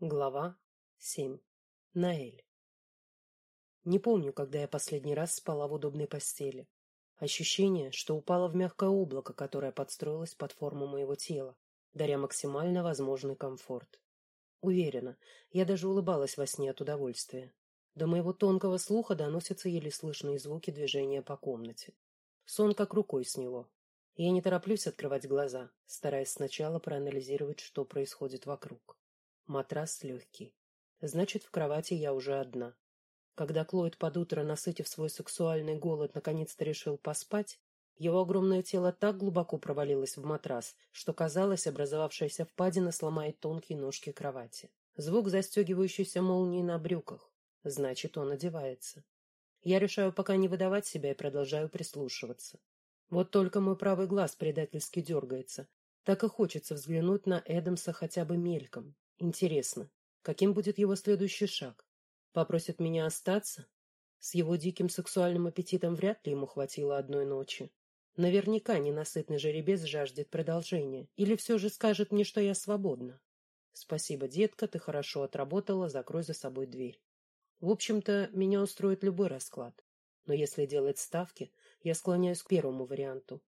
Глава 7. Наэль. Не помню, когда я последний раз спала в удобной постели. Ощущение, что упала в мягкое облако, которое подстроилось под форму моего тела, даря максимально возможный комфорт. Уверена, я даже улыбалась во сне от удовольствия. До моего тонкого слуха доносятся еле слышные звуки движения по комнате. Сон как рукой сняло. Я не тороплюсь открывать глаза, стараясь сначала проанализировать, что происходит вокруг. Матрас легкий. Значит, в кровати я уже одна. Когда Клойд под утро, насытив свой сексуальный голод, наконец-то решил поспать, его огромное тело так глубоко провалилось в матрас, что казалось, образовавшаяся впадина сломает тонкие ножки кровати. Звук застегивающейся молнии на брюках. Значит, он одевается. Я решаю пока не выдавать себя и продолжаю прислушиваться. Вот только мой правый глаз предательски дергается. Так и хочется взглянуть на Эдамса хотя бы мельком. Интересно, каким будет его следующий шаг? Попросит меня остаться? С его диким сексуальным аппетитом вряд ли ему хватило одной ночи. Наверняка ненасытный жеребец жаждет продолжения. Или все же скажет мне, что я свободна. Спасибо, детка, ты хорошо отработала, закрой за собой дверь. В общем-то, меня устроит любой расклад. Но если делать ставки, я склоняюсь к первому варианту.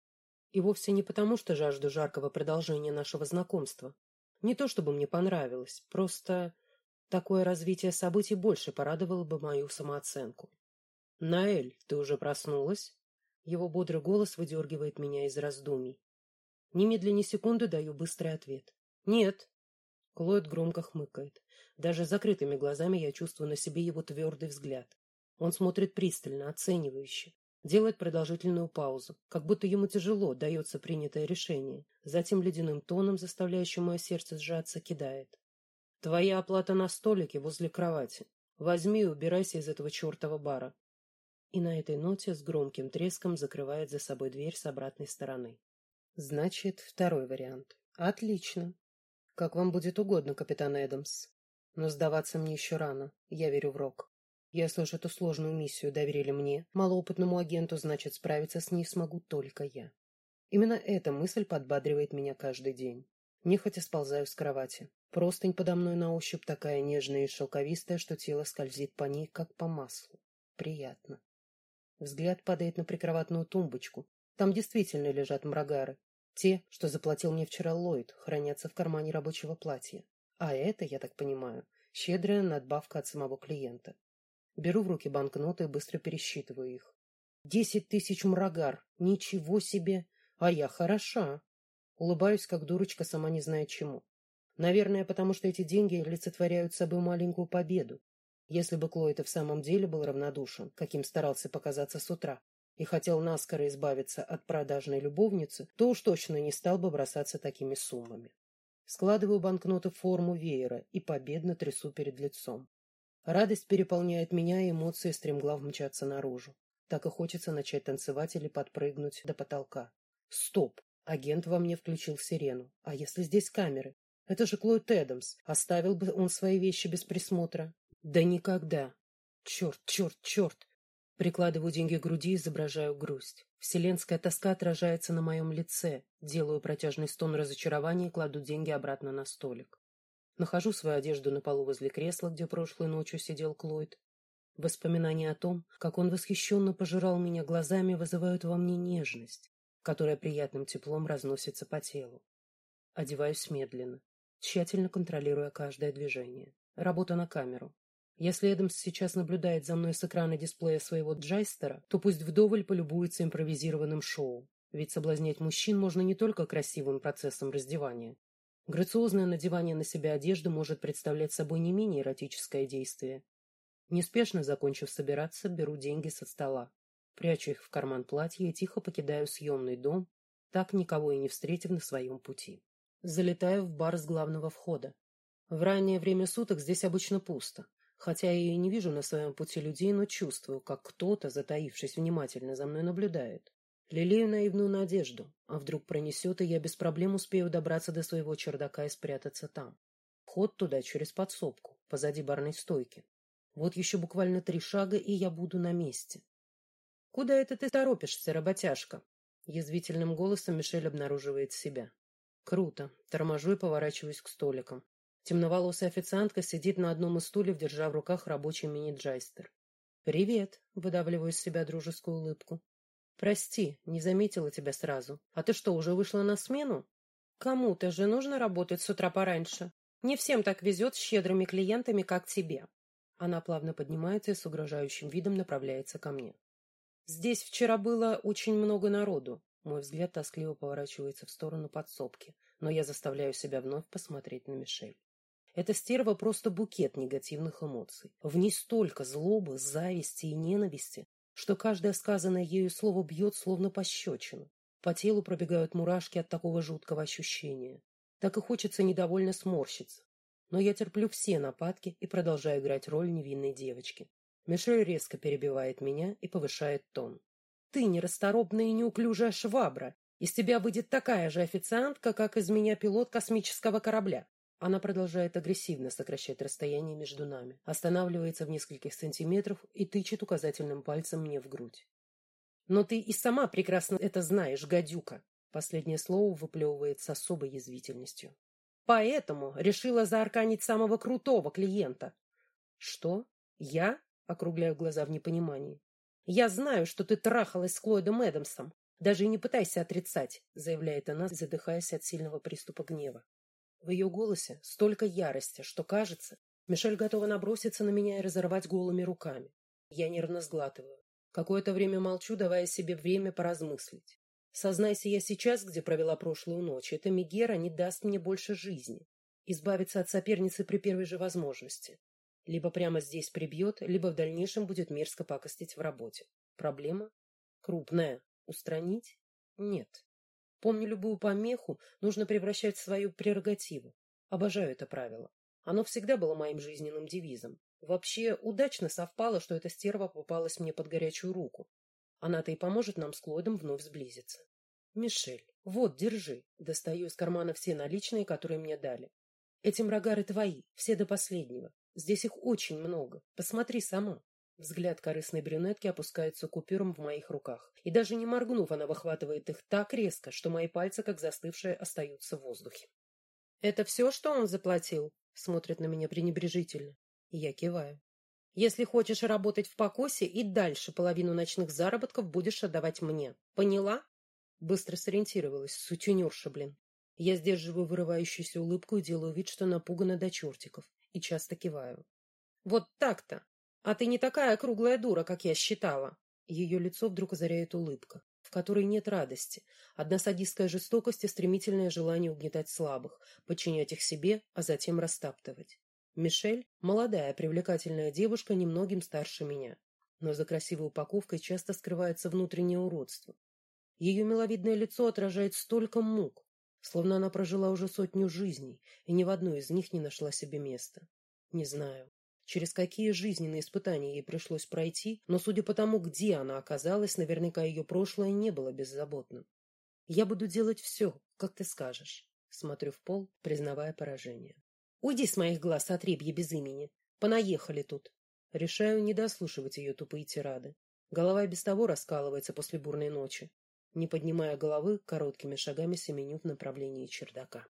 И вовсе не потому, что жажду жаркого продолжения нашего знакомства. Не то чтобы мне понравилось, просто такое развитие событий больше порадовало бы мою самооценку. «Наэль, ты уже проснулась?» Его бодрый голос выдергивает меня из раздумий. Немедленно секунды даю быстрый ответ. «Нет». Клод громко хмыкает. Даже закрытыми глазами я чувствую на себе его твердый взгляд. Он смотрит пристально, оценивающе, делает продолжительную паузу, как будто ему тяжело дается принятое решение, затем ледяным тоном, заставляющим мое сердце сжаться, кидает. «Твоя оплата на столике возле кровати. Возьми и убирайся из этого чертова бара». И на этой ноте с громким треском закрывает за собой дверь с обратной стороны. Значит, второй вариант. Отлично. Как вам будет угодно, капитан Эдамс. Но сдаваться мне еще рано. Я верю в Рок. Если уж эту сложную миссию доверили мне, малоопытному агенту, значит, справиться с ней смогу только я. Именно эта мысль подбадривает меня каждый день. Нехотя сползаю с кровати. Простынь подо мной на ощупь такая нежная и шелковистая, что тело скользит по ней, как по маслу. Приятно. Взгляд падает на прикроватную тумбочку. Там действительно лежат мрагары. Те, что заплатил мне вчера Ллойд, хранятся в кармане рабочего платья. А это, я так понимаю, щедрая надбавка от самого клиента. Беру в руки банкноты и быстро пересчитываю их. Десять тысяч мрагар. Ничего себе! А я хороша. Улыбаюсь, как дурочка, сама не зная чему. Наверное, потому что эти деньги олицетворяют собой маленькую победу. Если бы Клойд в самом деле был равнодушен, каким старался показаться с утра, и хотел наскоро избавиться от продажной любовницы, то уж точно не стал бы бросаться такими суммами. Складываю банкноты в форму веера и победно трясу перед лицом. Радость переполняет меня, эмоции стремглав мчатся наружу. Так и хочется начать танцевать или подпрыгнуть до потолка. Стоп! Агент во мне включил сирену. А если здесь камеры? Это же Клойд Эдамс. Оставил бы он свои вещи без присмотра? Да никогда. Черт, черт, черт! Прикладываю деньги к груди и изображаю грусть. Вселенская тоска отражается на моем лице. Делаю протяжный стон разочарования и кладу деньги обратно на столик. Нахожу свою одежду на полу возле кресла, где прошлой ночью сидел Клойд. Воспоминания о том, как он восхищенно пожирал меня глазами, вызывают во мне нежность, которая приятным теплом разносится по телу. Одеваюсь медленно, тщательно контролируя каждое движение. Работа на камеру. Если Эдамс сейчас наблюдает за мной с экрана дисплея своего джайстера, то пусть вдоволь полюбуется импровизированным шоу. Ведь соблазнять мужчин можно не только красивым процессом раздевания, Грациозное надевание на себя одежды может представлять собой не менее эротическое действие. Неспешно закончив собираться, беру деньги со стола, прячу их в карман платья и тихо покидаю съемный дом, так никого и не встретив на своем пути. Залетаю в бар с главного входа. В раннее время суток здесь обычно пусто, хотя я и не вижу на своем пути людей, но чувствую, как кто-то, затаившись внимательно за мной, наблюдает. Лелею наивную надежду, а вдруг пронесет, и я без проблем успею добраться до своего чердака и спрятаться там. Вход туда через подсобку, позади барной стойки. Вот еще буквально три шага, и я буду на месте. — Куда это ты торопишься, работяжка? Язвительным голосом Мишель обнаруживает себя. Круто. Торможу и поворачиваюсь к столикам. Темноволосая официантка сидит на одном из стульев, держа в руках рабочий мини-джайстер. «Привет», — выдавливаю из себя дружескую улыбку. «Прости, не заметила тебя сразу. А ты что, уже вышла на смену?» «Кому-то же нужно работать с утра пораньше. Не всем так везет с щедрыми клиентами, как тебе». Она плавно поднимается и с угрожающим видом направляется ко мне. «Здесь вчера было очень много народу». Мой взгляд тоскливо поворачивается в сторону подсобки, но я заставляю себя вновь посмотреть на Мишель. Эта стерва просто букет негативных эмоций. В ней столько злобы, зависти и ненависти, что каждое сказанное ею слово бьет словно пощечину. По телу пробегают мурашки от такого жуткого ощущения. Так и хочется недовольно сморщиться. Но я терплю все нападки и продолжаю играть роль невинной девочки. Мишель резко перебивает меня и повышает тон. «Ты нерасторопная и неуклюжая швабра. Из тебя выйдет такая же официантка, как из меня пилот космического корабля. Она продолжает агрессивно сокращать расстояние между нами, останавливается в нескольких сантиметрах и тычет указательным пальцем мне в грудь. «Но ты и сама прекрасно это знаешь, гадюка!» Последнее слово выплевывает с особой язвительностью. «Поэтому решила заарканить самого крутого клиента». «Что? Я?» — округляю глаза в непонимании. «Я знаю, что ты трахалась с Клойдом Эдамсом. Даже и не пытайся отрицать», — заявляет она, задыхаясь от сильного приступа гнева. В ее голосе столько ярости, что, кажется, Мишель готова наброситься на меня и разорвать голыми руками. Я нервно сглатываю. Какое-то время молчу, давая себе время поразмыслить. Сознайся я сейчас, где провела прошлую ночь, эта Мегера не даст мне больше жизни. Избавиться от соперницы при первой же возможности. Либо прямо здесь прибьет, либо в дальнейшем будет мерзко пакостить в работе. Проблема? Крупная. Устранить? Нет. Помню любую помеху, нужно превращать в свою прерогативу. Обожаю это правило. Оно всегда было моим жизненным девизом. Вообще, удачно совпало, что эта стерва попалась мне под горячую руку. Она-то и поможет нам с Клодом вновь сблизиться. Мишель, вот, держи. Достаю из кармана все наличные, которые мне дали. Эти мрагары твои, все до последнего. Здесь их очень много. Посмотри сама. Взгляд корыстной брюнетки опускается купюром в моих руках. И даже не моргнув, она выхватывает их так резко, что мои пальцы, как застывшие, остаются в воздухе. «Это все, что он заплатил?» Смотрит на меня пренебрежительно. И я киваю. «Если хочешь работать в покосе, и дальше половину ночных заработков будешь отдавать мне. Поняла?» Быстро сориентировалась, сутенерша, блин. Я сдерживаю вырывающуюся улыбку и делаю вид, что напугана до чертиков. И часто киваю. «Вот так-то!» «А ты не такая круглая дура, как я считала!» Ее лицо вдруг озаряет улыбка, в которой нет радости, одна садистская жестокость и стремительное желание угнетать слабых, подчинять их себе, а затем растаптывать. Мишель – молодая, привлекательная девушка, немногим старше меня. Но за красивой упаковкой часто скрывается внутреннее уродство. Ее миловидное лицо отражает столько мук, словно она прожила уже сотню жизней и ни в одной из них не нашла себе места. Не знаю, через какие жизненные испытания ей пришлось пройти, но судя по тому, где она оказалась, наверняка ее прошлое не было беззаботным. Я буду делать все, как ты скажешь. Смотрю в пол, признавая поражение. Уйди с моих глаз, отребье без имени. Понаехали тут. Решаю не дослушивать ее тупые тирады. Голова без того раскалывается после бурной ночи. Не поднимая головы, короткими шагами семеню в направлении чердака.